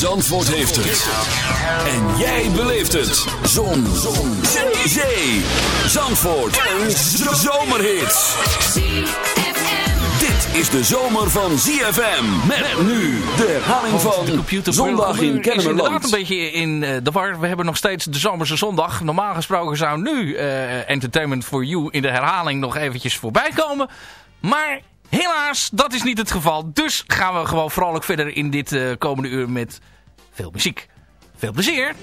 Zandvoort heeft het. En jij beleeft het. Zon. Zon. Zee. Zandvoort. Een zomerhit. Dit is de zomer van ZFM. Met nu de herhaling de van Zondag in is inderdaad een Kennemerland. beetje in eh, de war. We hebben nog steeds de zomerse zondag. Normaal gesproken zou nu eh, Entertainment for You in de herhaling nog eventjes voorbij komen. Maar helaas, dat is niet het geval. Dus gaan we gewoon vrolijk verder in dit eh, komende uur met veel muziek. Veel plezier!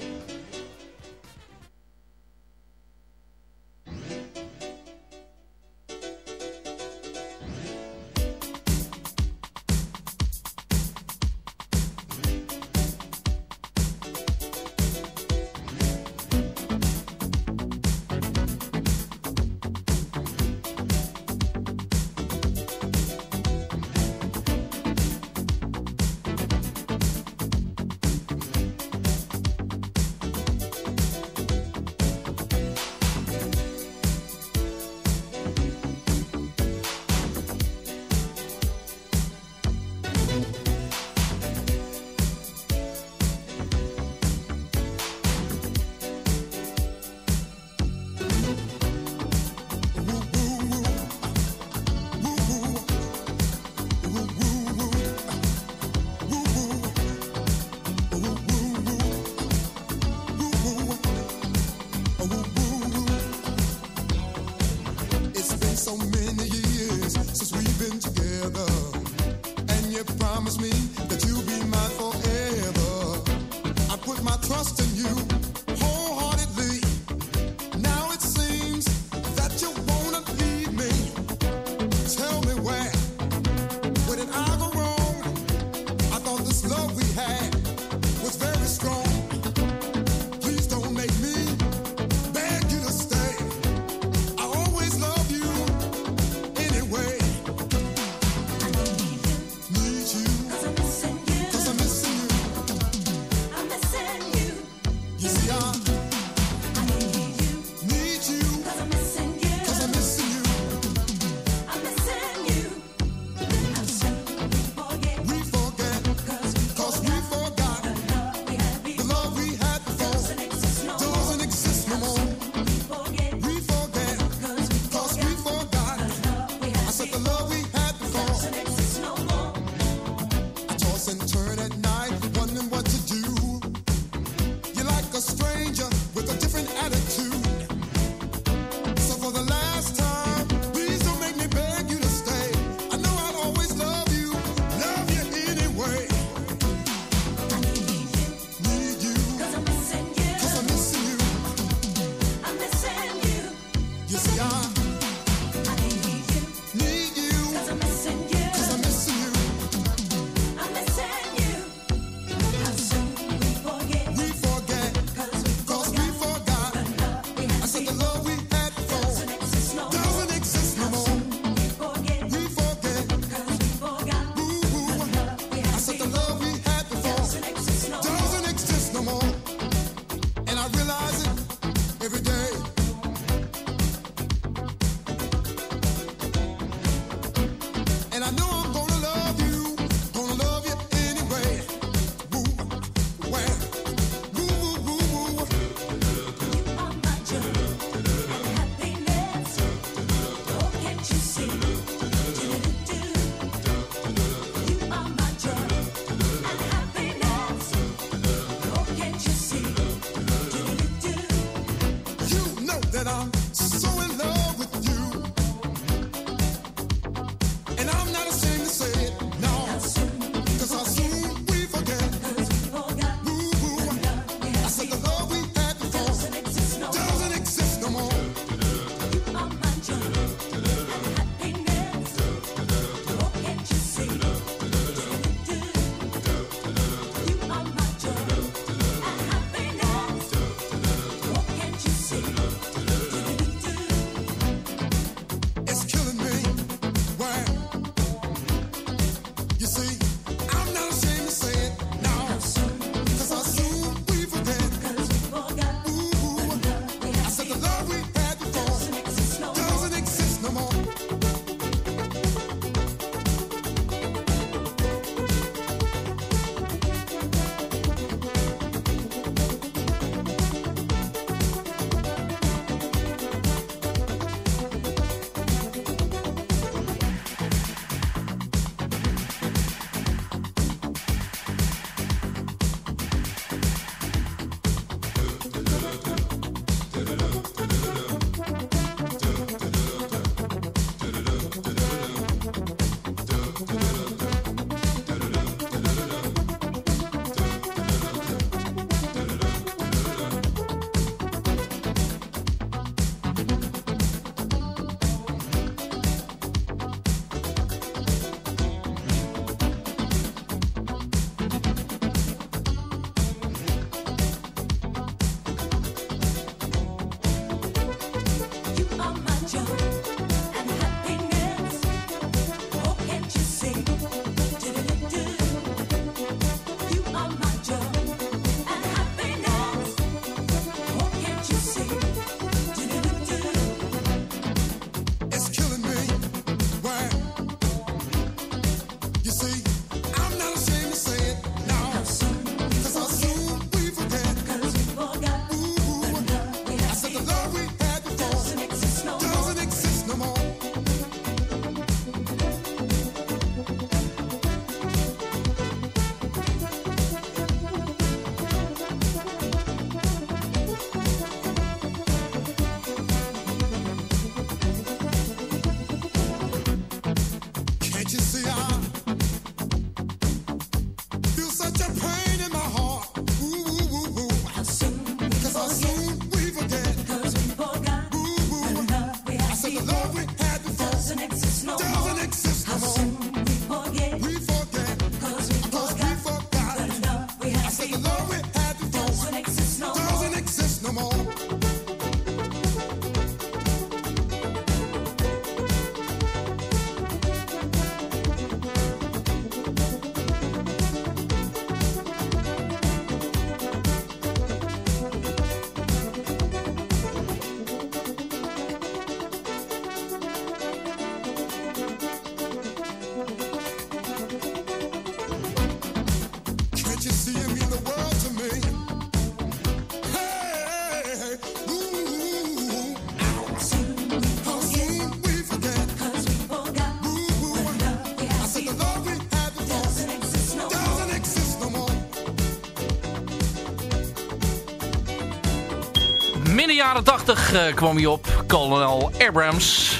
Jaren 80 eh, kwam hij op, Colonel Abrams.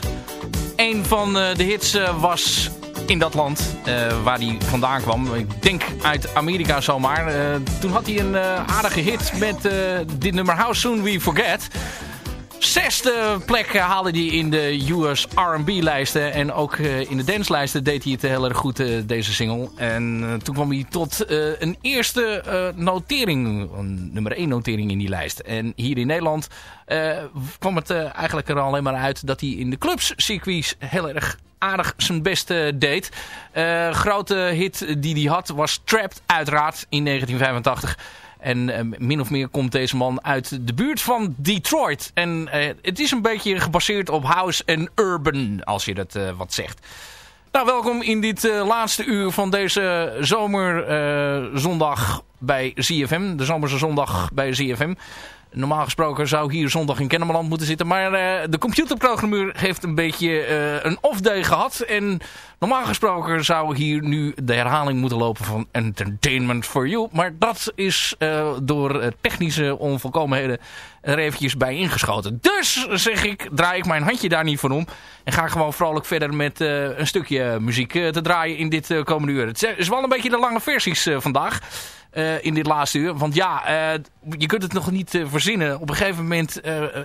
Een van eh, de hits eh, was in dat land waar hij vandaan kwam. Ik denk uit Amerika zomaar. Toen had hij een aardige hit met dit nummer How Soon We Forget. Zesde plek haalde hij in de US R&B-lijsten. En ook eh, in de danslijsten deed hij het heel erg goed, eh, deze single. En eh, toen kwam hij tot een eerste notering, een nummer 1 notering in die lijst. En hier in Nederland kwam het eigenlijk er alleen maar uit dat hij in de clubs-circuits heel erg aardig zijn best deed. Eh, grote hit die hij had was Trapped uiteraard in 1985. En eh, min of meer komt deze man uit de buurt van Detroit. En eh, het is een beetje gebaseerd op house en urban, als je dat eh, wat zegt. Nou, welkom in dit laatste uur van deze zomerzondag bij ZFM. De zomerse zondag bij ZFM. Normaal gesproken zou hier zondag in Kennemerland moeten zitten. Maar eh, de computerprogrammeur heeft een beetje eh, een off-day gehad. En normaal gesproken zou hier nu de herhaling moeten lopen van Entertainment for You. Maar dat is eh, door technische onvolkomenheden er eventjes bij ingeschoten. Dus zeg ik, draai ik mijn handje daar niet van om. En ga gewoon vrolijk verder met eh, een stukje muziek eh, te draaien in dit eh, komende uur. Het is wel een beetje de lange versies vandaag. in dit laatste uur. Want ja, je kunt het nog niet verzinnen. Op een gegeven moment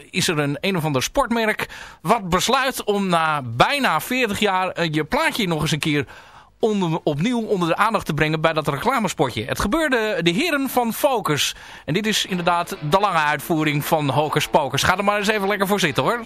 is er een een of ander sportmerk... wat besluit om na bijna 40 jaar je plaatje nog eens een keer... Onder, opnieuw onder de aandacht te brengen bij dat reclamespotje. Het gebeurde de heren van Focus. En dit is inderdaad de lange uitvoering van Hocus Pocus. Ga er maar eens even lekker voor zitten hoor.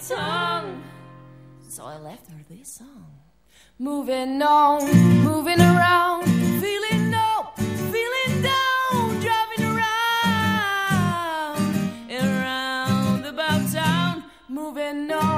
tongue. So I left her this song. Moving on, moving around, feeling up, feeling down, driving around, around about town. Moving on,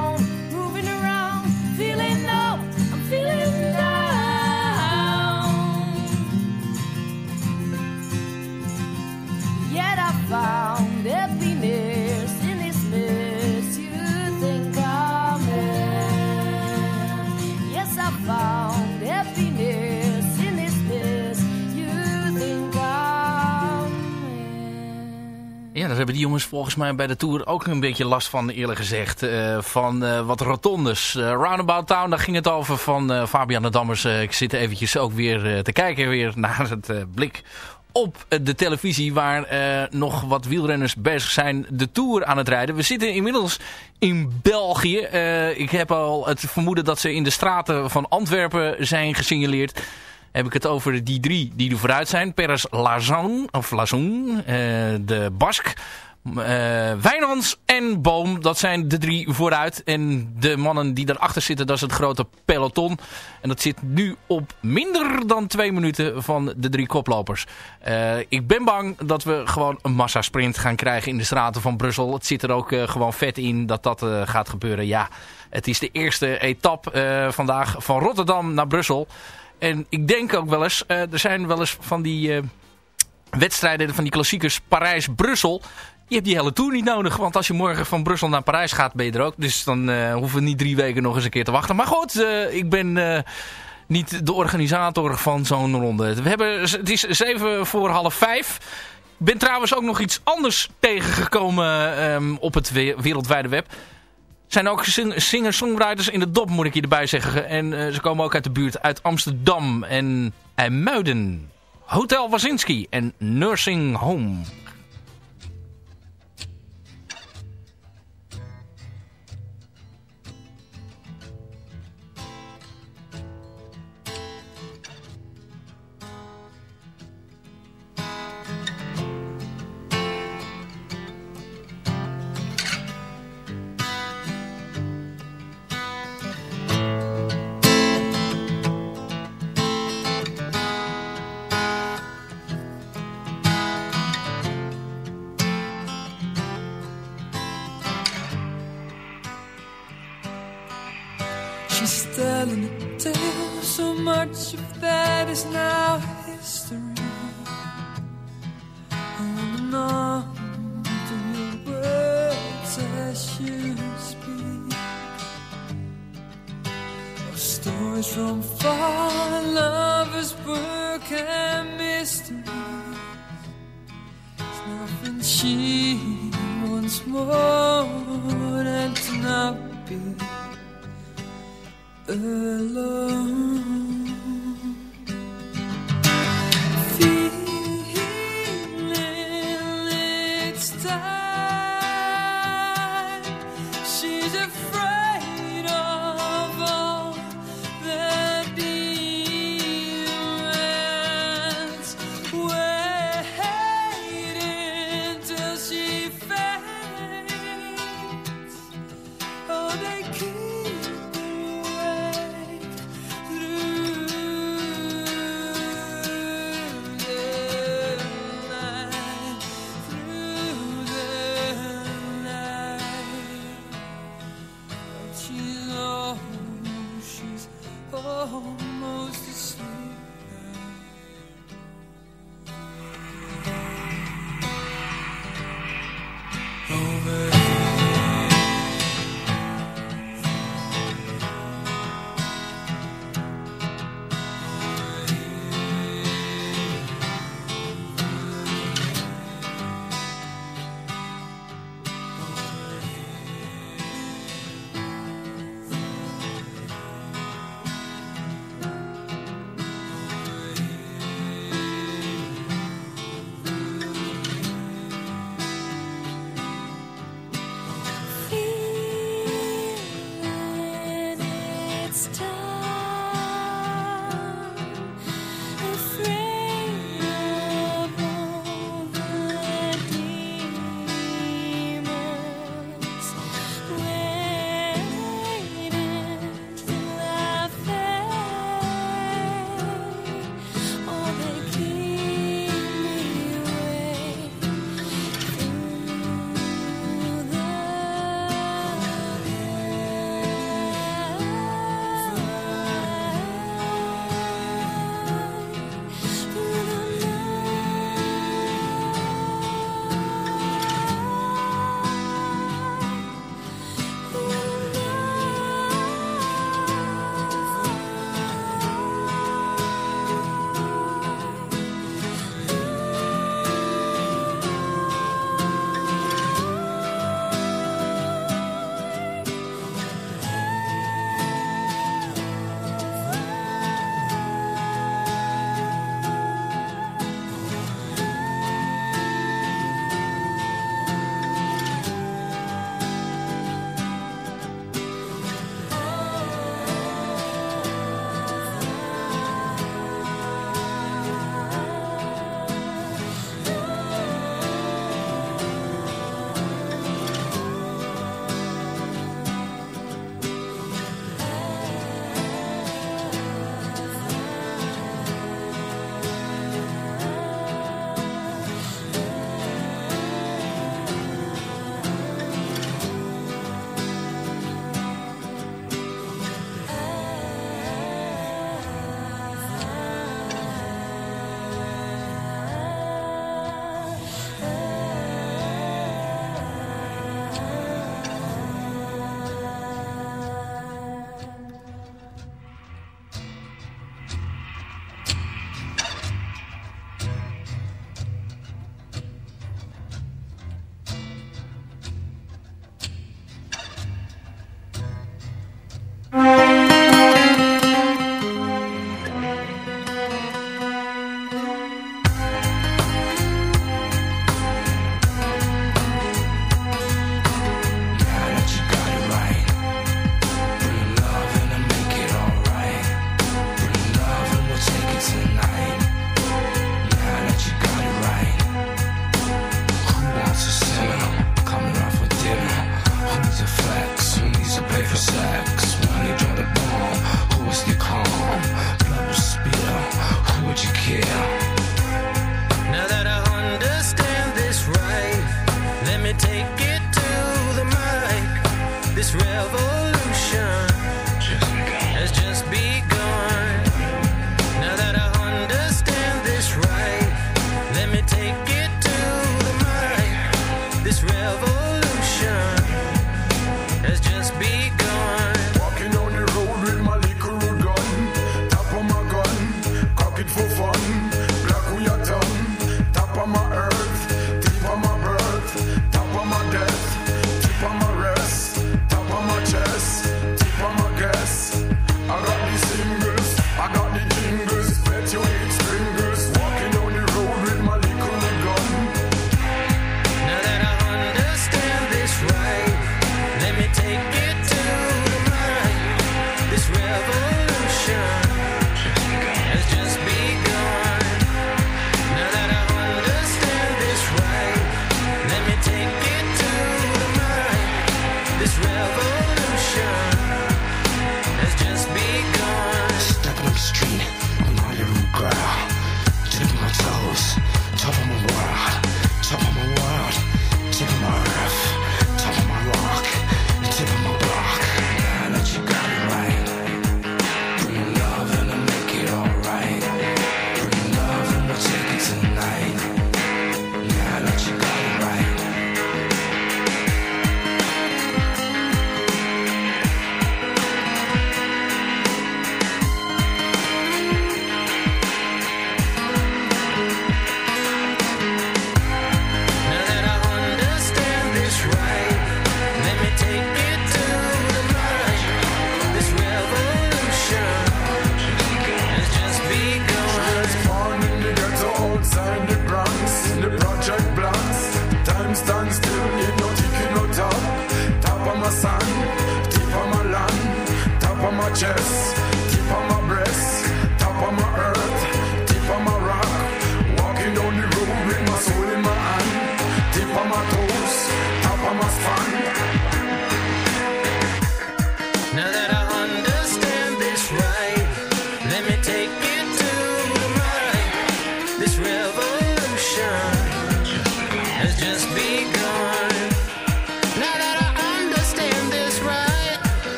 daar hebben die jongens volgens mij bij de Tour ook een beetje last van, eerlijk gezegd. eh, van eh, wat rotondes. Eh, Roundabout Town, daar ging het over van Fabian de Dammers. Ik zit eventjes ook weer te kijken weer naar het blik op de televisie... waar nog wat wielrenners bezig zijn de Tour aan het rijden. We zitten inmiddels in België. Ik heb al het vermoeden dat ze in de straten van Antwerpen zijn gesignaleerd heb ik het over die drie die er vooruit zijn. Peres Lazon, of Lazon, eh, de Bask, Wijnands en Boom. Dat zijn de drie vooruit. En de mannen die daarachter zitten, dat is het grote peloton. En dat zit nu op minder dan twee minuten van de drie koplopers. Eh, ik ben bang dat we gewoon een massasprint gaan krijgen in de straten van Brussel. Het zit er ook gewoon vet in dat dat gaat gebeuren. Ja, het is de eerste etappe vandaag van Rotterdam naar Brussel. En ik denk ook wel eens, eh, er zijn wel eens van die eh, wedstrijden, van die klassiekers Parijs-Brussel. Je hebt die hele tour niet nodig, want als je morgen van Brussel naar Parijs gaat, ben je er ook. Dus dan eh, hoeven we niet drie weken nog eens een keer te wachten. Maar goed, ik ben niet de organisator van zo'n ronde. We hebben, het is zeven voor half vijf. Ik ben trouwens ook nog iets anders tegengekomen ehm, op het we- wereldwijde web zijn ook sing- singer-songwriters in de dop, moet ik je erbij zeggen. En eh, ze komen ook uit de buurt, uit Amsterdam en IJmuiden. Hotel Wazinski en Nursing Home. Much of that is now history. Holding on to your words as you speak. Of stories from far, lovers' work and mystery. Nothing she wants more than to not be alone.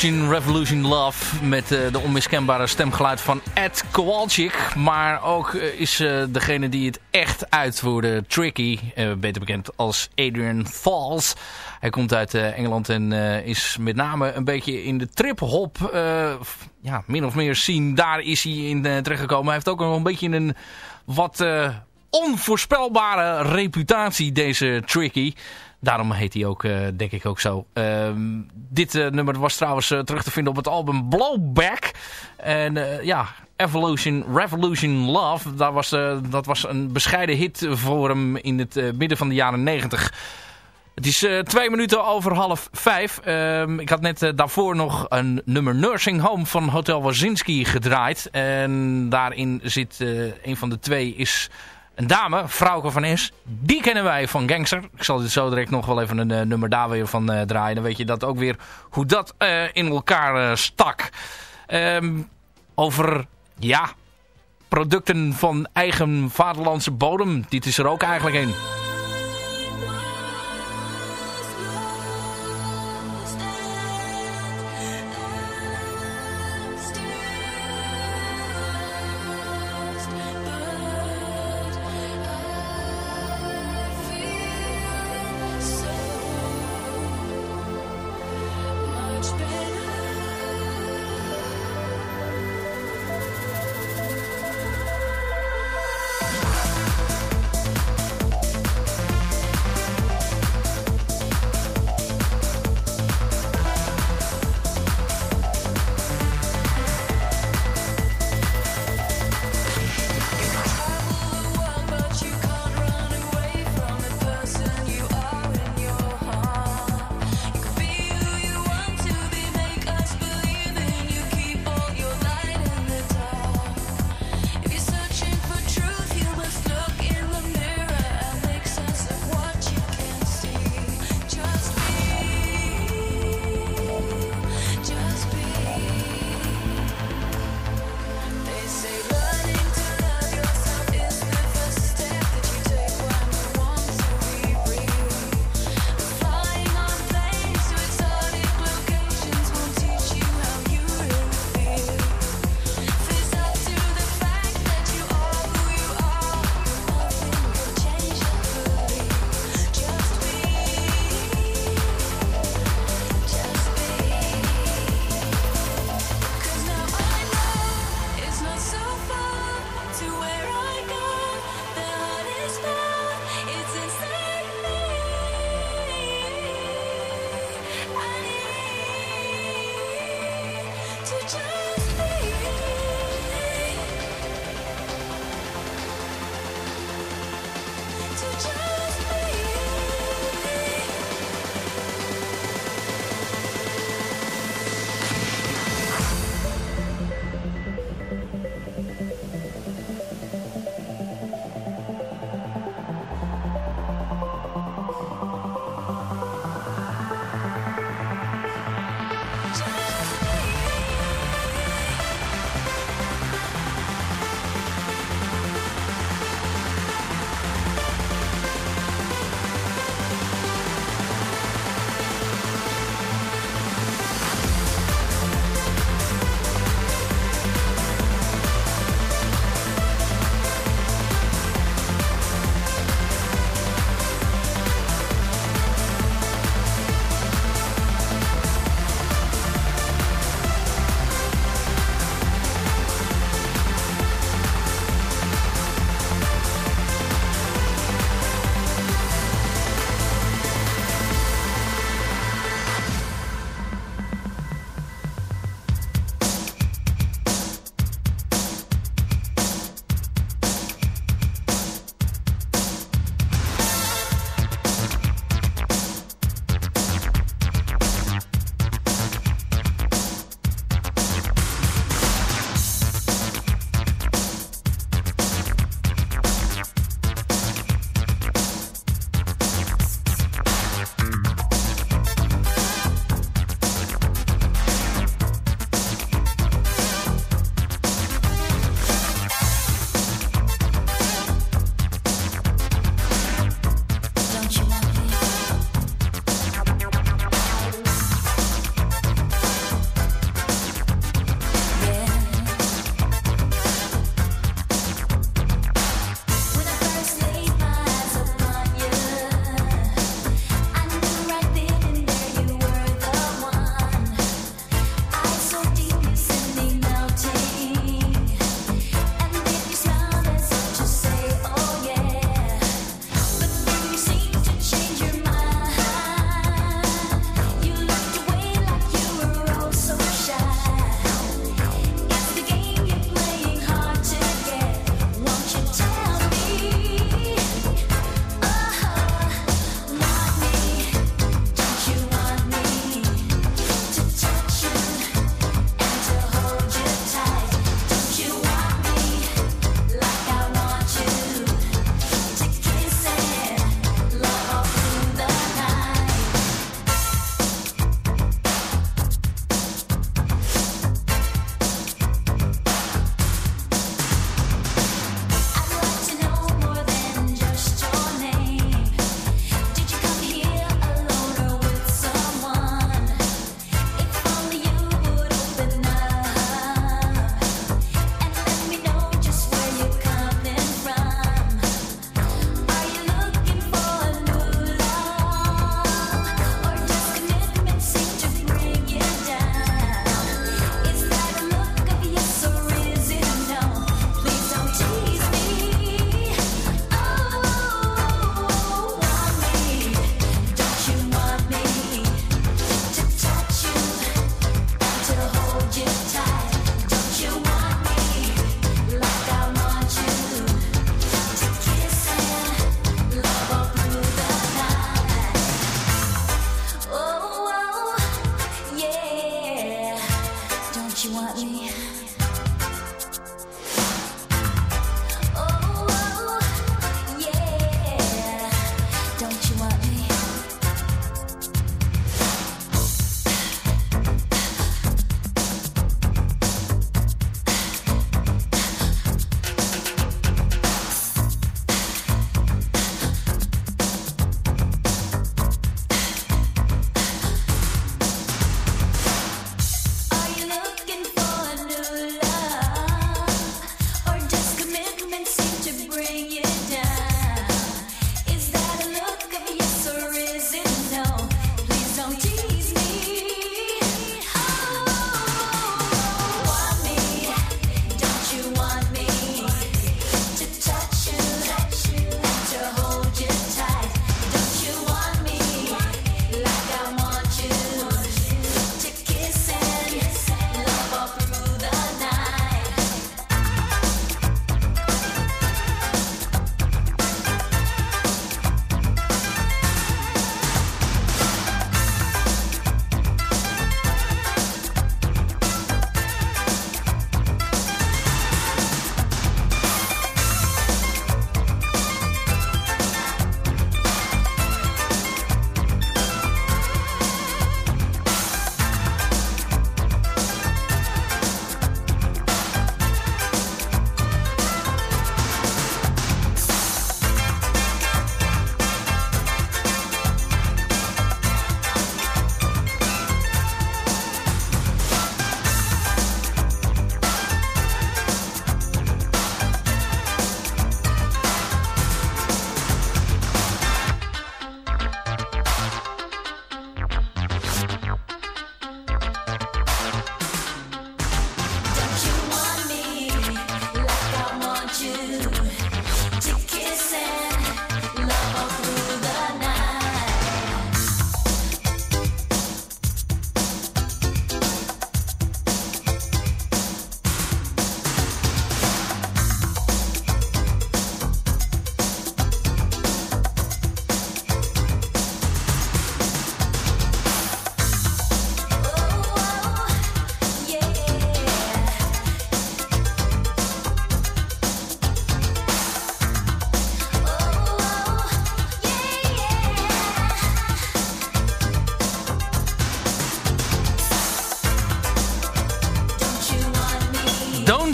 Revolution. Evolution, Revolution Love. Met eh, de onmiskenbare stemgeluid van Ed Kowalczyk. Maar ook eh, is eh, degene die het echt uitvoerde, Tricky. beter bekend als Adrian Falls. Hij komt uit Engeland en is met name een beetje in de trip-hop... ja, min of meer scene. Daar is hij in terechtgekomen. Hij heeft ook nog een beetje een wat onvoorspelbare reputatie, deze Tricky. Daarom heet hij ook, eh, denk ik ook zo. Ehm, dit eh, nummer was trouwens eh, terug te vinden op het album Blowback. En ja, Evolution, Revolution Love. Daar was, dat was een bescheiden hit voor hem in het midden van de jaren 90. Het is twee minuten over half vijf. Ehm, ik had net daarvoor nog een nummer Nursing Home van Hotel Wazinski gedraaid. En daarin zit een van de twee is een dame, Frauke van Es. Die kennen wij van Gangster. Ik zal dit zo direct nog wel even een eh, nummer daar weer van eh, draaien. Dan weet je dat ook weer hoe dat eh, in elkaar stak. Ehm, over, ja, producten van eigen vaderlandse bodem. Dit is er ook eigenlijk een.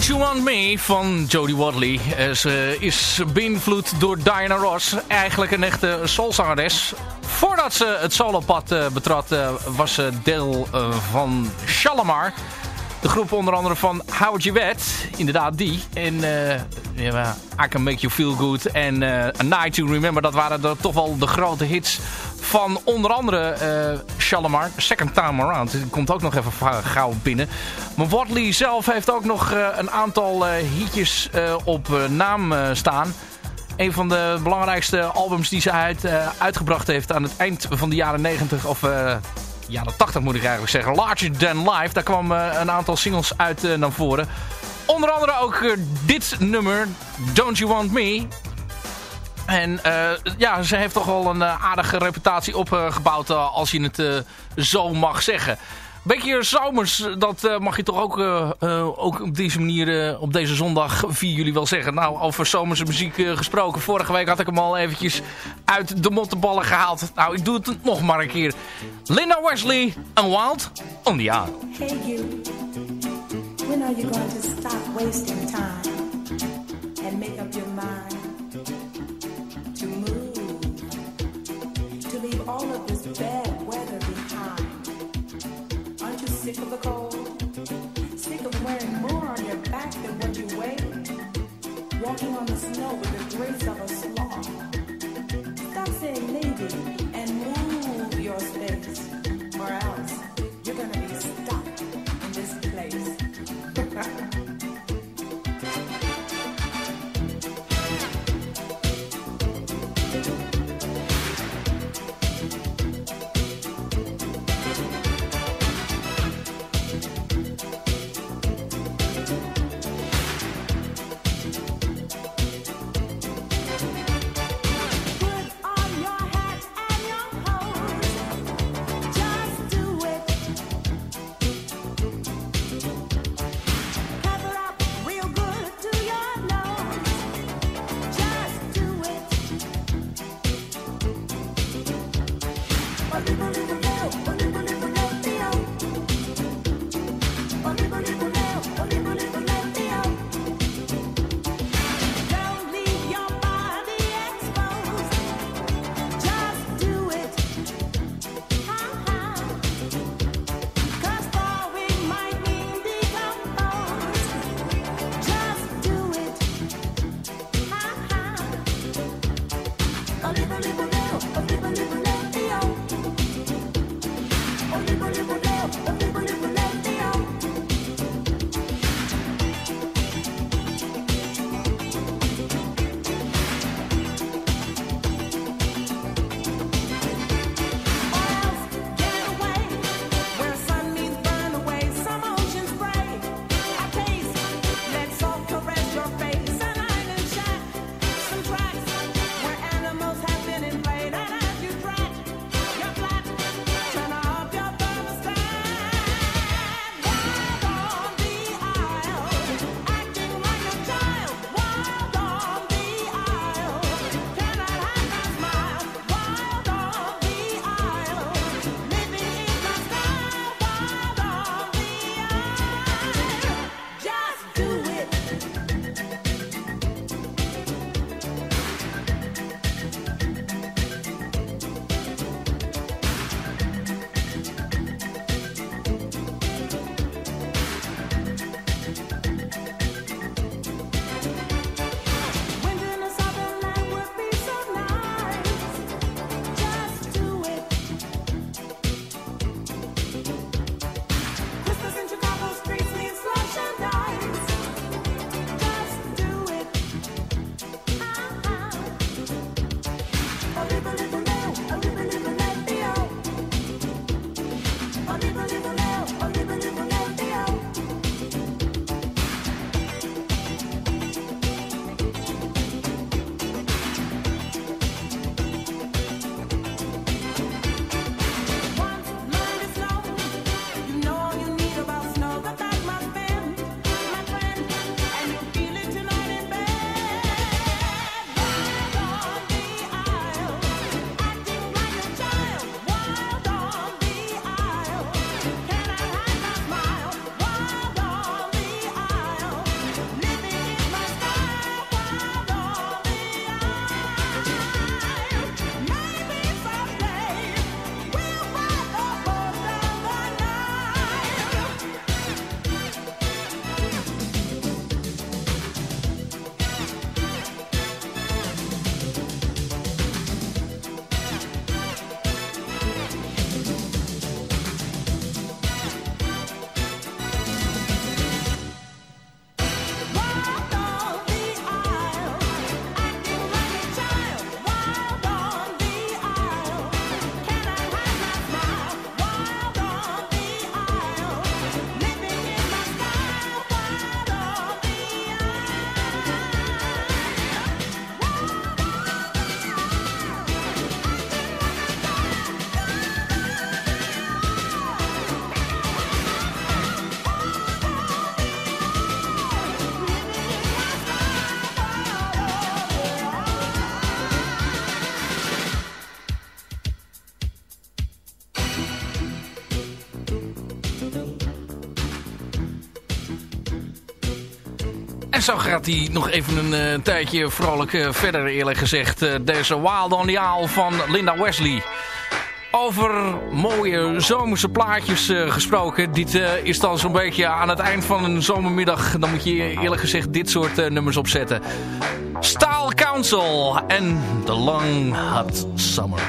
You Want Me van Jodie Wadley. Eh, ze is beïnvloed door Diana Ross. Eigenlijk een echte soulzangeres. Voordat ze het solopad uh, betrad uh, was ze deel uh, van Shalimar. De groep onder andere van Howard Wet. Inderdaad die. En I Can Make You Feel Good. En A Night To Remember. Dat waren de, toch wel de grote hits van onder andere uh, Shalimar. Second Time Around. Die komt ook nog even gauw binnen. Maar Watley zelf heeft ook nog uh, een aantal uh, hitjes op naam staan. Een van de belangrijkste albums die ze uit, uitgebracht heeft aan het eind van de jaren 90 of jaren 80 moet ik eigenlijk zeggen. Larger Than Life. Daar kwam een aantal singles uit naar voren. Onder andere ook dit nummer, Don't You Want Me. En uh, ja, ze heeft toch wel een uh, aardige reputatie opgebouwd uh, als je het zo mag zeggen. Beetje zomers, dat mag je toch ook, ook op deze manier op deze zondag 4 juli wel zeggen. Nou, over zomerse muziek gesproken. Vorige week had ik hem al eventjes uit de mottenballen gehaald. Nou, ik doe het nog maar een keer. Linda Wesley en Wild on the. Hey you, when are you going to stop wasting time and make up your mind? All of this bad weather behind. Aren't you sick of the cold? Sick of wearing more on your back than what you weigh? Walking on the snow with the grace of a sloth. zo gaat hij nog even een eh, tijdje vrolijk uh, verder eerlijk gezegd. Eh, deze Wild on the aal van Linda Wesley. Over mooie zomerse plaatjes gesproken. Dit is dan zo'n beetje aan het eind van een zomermiddag. Dan moet je e- eerlijk gezegd dit soort nummers opzetten. Staal Council en The Long Hot Summer.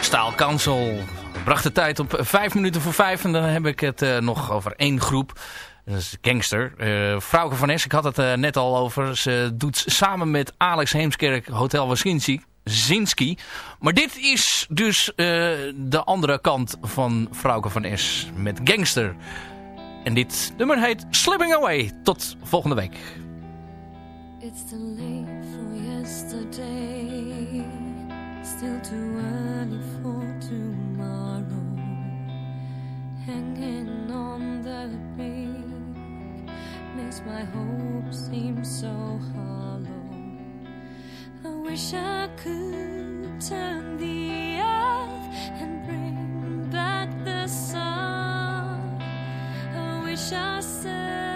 Staal Council bracht de tijd op vijf minuten voor vijf. En dan heb ik het eh, nog over één groep. Dat is Gangster. Eh Frauke van Es, ik had het eh, net al over. Ze doet samen met Alex Heemskerk Hotel Wasinski. Zinski. Maar dit is dus de andere kant van Frauke van Es met Gangster. En dit nummer heet Slipping Away. Tot volgende week. It's too late for yesterday, still too early for tomorrow. Hanging on the brink makes my hope seem so hollow. I wish I could turn the earth and bring back the sun. I wish I said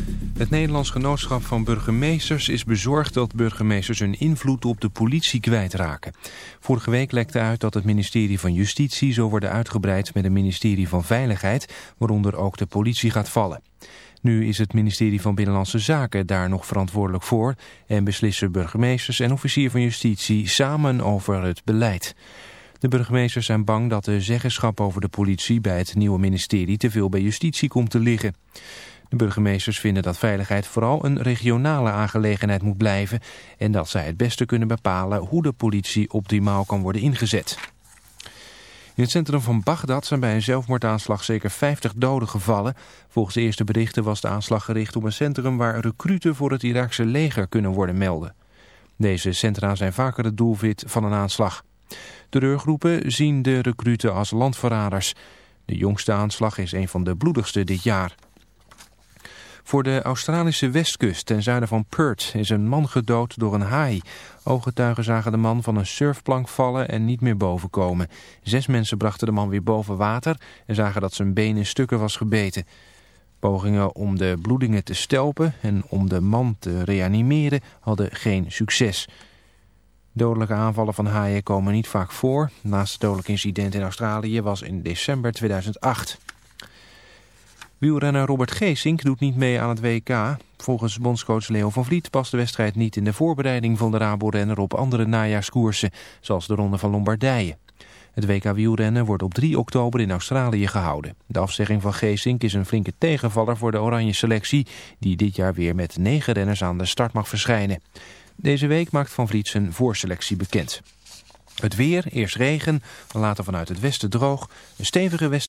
Het Nederlands Genootschap van Burgemeesters is bezorgd dat burgemeesters hun invloed op de politie kwijtraken. Vorige week lekte uit dat het ministerie van Justitie zou worden uitgebreid met een ministerie van Veiligheid, waaronder ook de politie gaat vallen. Nu is het ministerie van Binnenlandse Zaken daar nog verantwoordelijk voor en beslissen burgemeesters en officier van justitie samen over het beleid. De burgemeesters zijn bang dat de zeggenschap over de politie bij het nieuwe ministerie te veel bij justitie komt te liggen. De burgemeesters vinden dat veiligheid vooral een regionale aangelegenheid moet blijven en dat zij het beste kunnen bepalen hoe de politie optimaal kan worden ingezet. In het centrum van Bagdad zijn bij een zelfmoordaanslag zeker 50 doden gevallen. Volgens eerste berichten was de aanslag gericht op een centrum waar recruten voor het Iraakse leger kunnen worden melden. Deze centra zijn vaker het doelwit van een aanslag. Terreurgroepen zien de recruten als landverraders. De jongste aanslag is een van de bloedigste dit jaar. Voor de Australische westkust ten zuiden van Perth is een man gedood door een haai. Ooggetuigen zagen de man van een surfplank vallen en niet meer boven komen. Zes mensen brachten de man weer boven water en zagen dat zijn been in stukken was gebeten. Pogingen om de bloedingen te stelpen en om de man te reanimeren hadden geen succes. Dodelijke aanvallen van haaien komen niet vaak voor. Het laatste dodelijk incident in Australië was in december 2008. Wielrenner Robert Geesink doet niet mee aan het WK. Volgens bondscoach Leo van Vliet past de wedstrijd niet in de voorbereiding van de Rabo-renner op andere najaarskoersen, zoals de Ronde van Lombardije. Het WK wielrennen wordt op 3 oktober in Australië gehouden. De afzegging van Geesink is een flinke tegenvaller voor de oranje selectie, die dit jaar weer met negen renners aan de start mag verschijnen. Deze week maakt Van Vliet zijn voorselectie bekend. Het weer, eerst regen, later vanuit het westen droog. Een stevige west